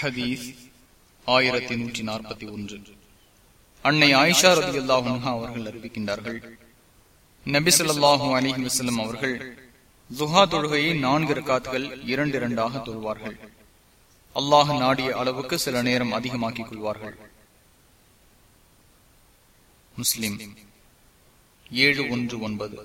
ஹதீஸ் ஆயிரத்தி நூற்றி நாற்பத்தி ஒன்று. அன்னை ஆயிஷா ரதி அல்லாஹா அவர்கள் அறிவிக்கின்றார்கள் நபிசல்லாஹூ அலிஹி வசல்லம் அவர்கள் ஜுஹா தொழுகையை நான்கு ரக்காத்துகள் இரண்டு இரண்டாக தொழுவார்கள். அல்லாஹ் நாடிய அளவுக்கு சில நேரம் அதிகமாக்கிக் கொள்வார்கள். முஸ்லிம் ஏழு ஒன்று ஒன்பது.